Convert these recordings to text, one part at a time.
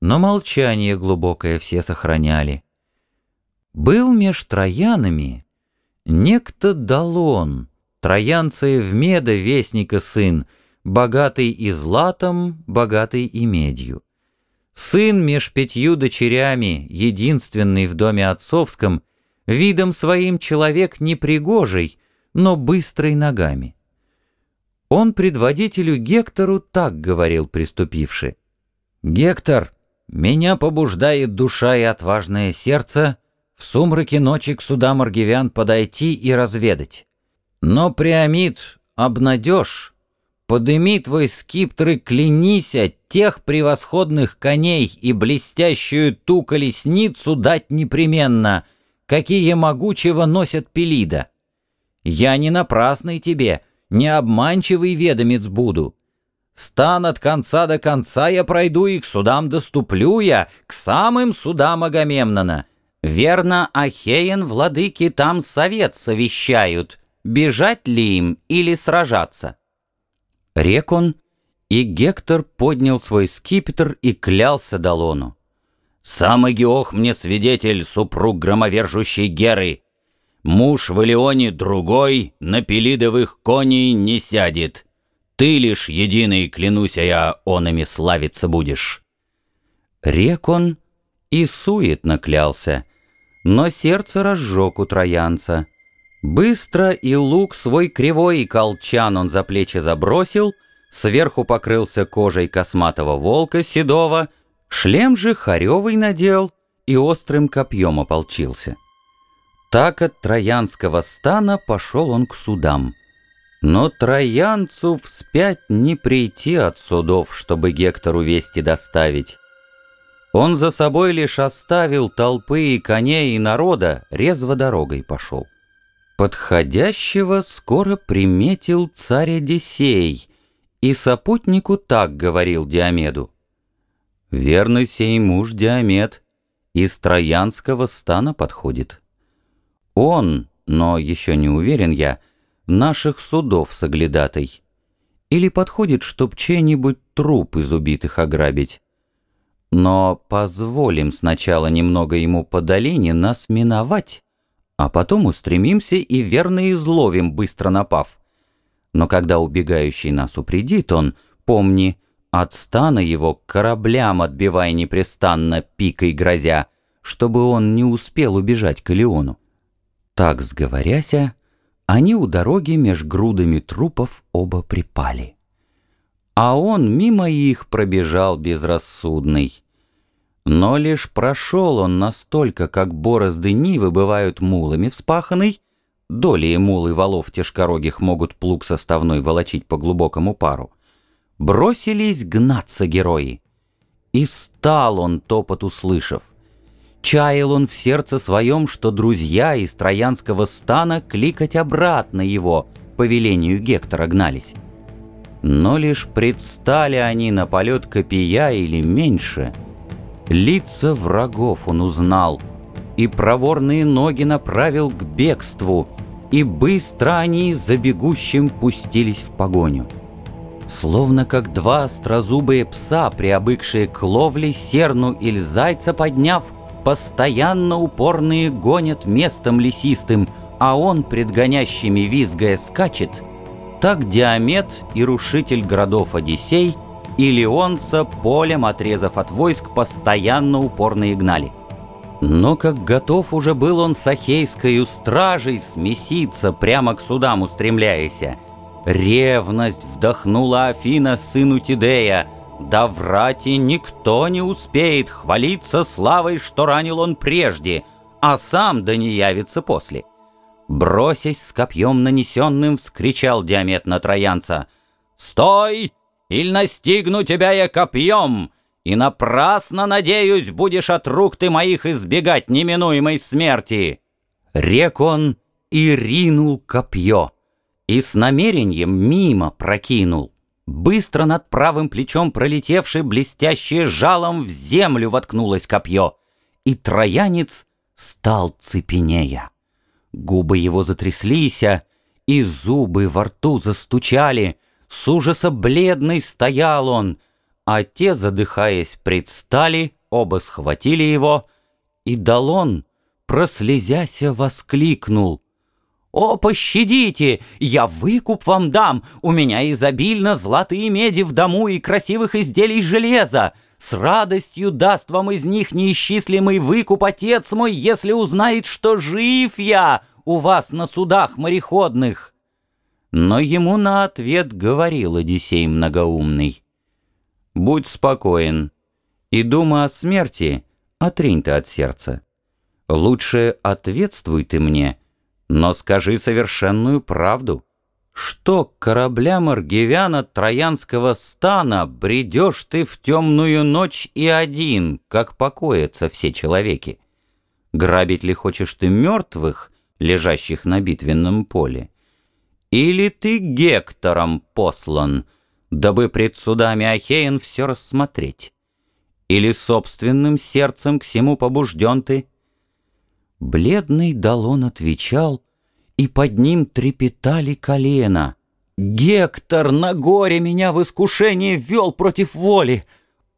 но молчание глубокое все сохраняли. Был меж троянами некто Далон, троянцев меда вестника сын, богатый и златом, богатый и медью. Сын меж пятью дочерями, единственный в доме отцовском, видом своим человек непригожий, но быстрый ногами. Он предводителю Гектору так говорил, приступивши. «Гектор, меня побуждает душа и отважное сердце в сумраке ночи к судам аргивян подойти и разведать. Но Приамид, обнадежь, подыми твой скиптр клянися тех превосходных коней и блестящую ту колесницу дать непременно, какие могучего носят Пелида. Я не напрасный тебе, не обманчивый ведомец буду. Стан от конца до конца я пройду и к судам доступлю я, к самым судам Агамемнона. Верно, Ахеен владыки там совет совещают, бежать ли им или сражаться. Рек он, и Гектор поднял свой скипетр и клялся Далону. «Сам Агиох мне свидетель, супруг громовержущей Геры. Муж в Илеоне другой на пелидовых коней не сядет. Ты лишь единый, клянусь я, онами славиться будешь». Рек он и суетно клялся, но сердце разжег у троянца. Быстро и лук свой кривой и колчан он за плечи забросил, сверху покрылся кожей косматого волка седого, шлем же хоревый надел и острым копьем ополчился. Так от троянского стана пошел он к судам. Но троянцу вспять не прийти от судов, чтобы Гектору вести доставить. Он за собой лишь оставил толпы и коней и народа, резво дорогой пошел. Подходящего скоро приметил царь Одиссей, и сопутнику так говорил Диомеду. «Верный сей муж Диомед из троянского стана подходит». Он, но еще не уверен я, наших судов соглядатай. Или подходит, чтоб чей-нибудь труп из убитых ограбить. Но позволим сначала немного ему по долине нас миновать, а потом устремимся и верно изловим, быстро напав. Но когда убегающий нас упредит он, помни, от стана его к кораблям отбивай непрестанно, пикой грозя, чтобы он не успел убежать к Илеону. Так сговоряся, они у дороги меж грудами трупов оба припали. А он мимо их пробежал безрассудный. Но лишь прошел он настолько, как борозды нивы бывают мулами вспаханной, доли мулы валов тяжкорогих могут плуг составной волочить по глубокому пару, бросились гнаться герои. И стал он топот услышав — Чаял он в сердце своем, что друзья из троянского стана кликать обратно его по велению Гектора гнались. Но лишь предстали они на полет копия или меньше, лица врагов он узнал и проворные ноги направил к бегству, и быстро они за бегущим пустились в погоню. Словно как два острозубые пса, приобыкшие к ловле серну или зайца подняв, Постоянно упорные гонят местом лесистым, а он, предгонящими визгая, скачет. Так Диамет и рушитель городов Одиссей и Леонца, полем отрезав от войск, постоянно упорно гнали. Но как готов уже был он с Ахейскою стражей смеситься, прямо к судам устремляясь, ревность вдохнула Афина сыну Тидея — да врать и никто не успеет хвалиться славой, что ранил он прежде, а сам да не явится после. Бросясь с копьем нанесенным, вскричал Диамет на троянца. «Стой! Иль настигну тебя я копьем!» И напрасно, надеюсь, будешь от рук ты моих избегать неминуемой смерти. Рек он и ринул копье, и с намерением мимо прокинул. Быстро над правым плечом пролетевший блестящее жалом в землю воткнулось копье, и троянец стал цепенея. Губы его затряслись, и зубы во рту застучали, с ужаса бледный стоял он, а те, задыхаясь, предстали, оба схватили его, и Далон, прослезяся, воскликнул — «О, пощадите! Я выкуп вам дам! У меня изобильно золотые меди в дому и красивых изделий железа! С радостью даст вам из них неисчислимый выкуп отец мой, если узнает, что жив я у вас на судах мореходных!» Но ему на ответ говорил Одиссей многоумный. «Будь спокоен, и дума о смерти отринь ты от сердца. Лучше ответствуй ты мне» Но скажи совершенную правду. Что корабля Маргивяна Троянского стана бредешь ты в темную ночь и один, как покоятся все человеки? Грабить ли хочешь ты мертвых, лежащих на битвенном поле? Или ты Гектором послан, дабы пред судами Ахеен все рассмотреть? Или собственным сердцем к всему побужден ты? Бледный Далон отвечал, и под ним трепетали колена. «Гектор на горе меня в искушение ввел против воли.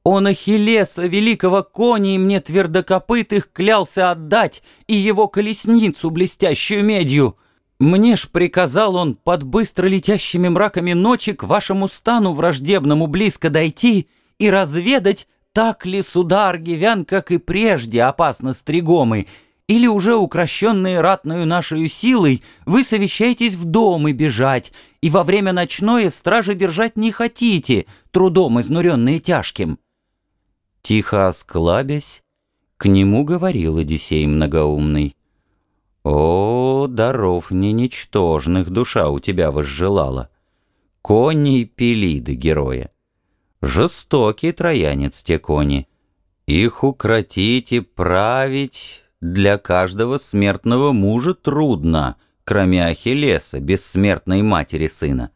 Он Ахиллеса, великого кони, мне твердокопытых клялся отдать и его колесницу, блестящую медью. Мне ж приказал он под быстро летящими мраками ночи к вашему стану враждебному близко дойти и разведать, так ли суда аргивян, как и прежде, опасно стригомы, или уже укращенные ратную нашей силой, вы совещаетесь в дом и бежать, и во время ночное стражи держать не хотите, трудом изнуренные тяжким». Тихо осклабясь, к нему говорил Одиссей многоумный. «О, даров не ничтожных душа у тебя возжелала, кони Пелиды героя. Жестокий троянец те кони, их укротить и править для каждого смертного мужа трудно, кроме Ахиллеса, бессмертной матери сына.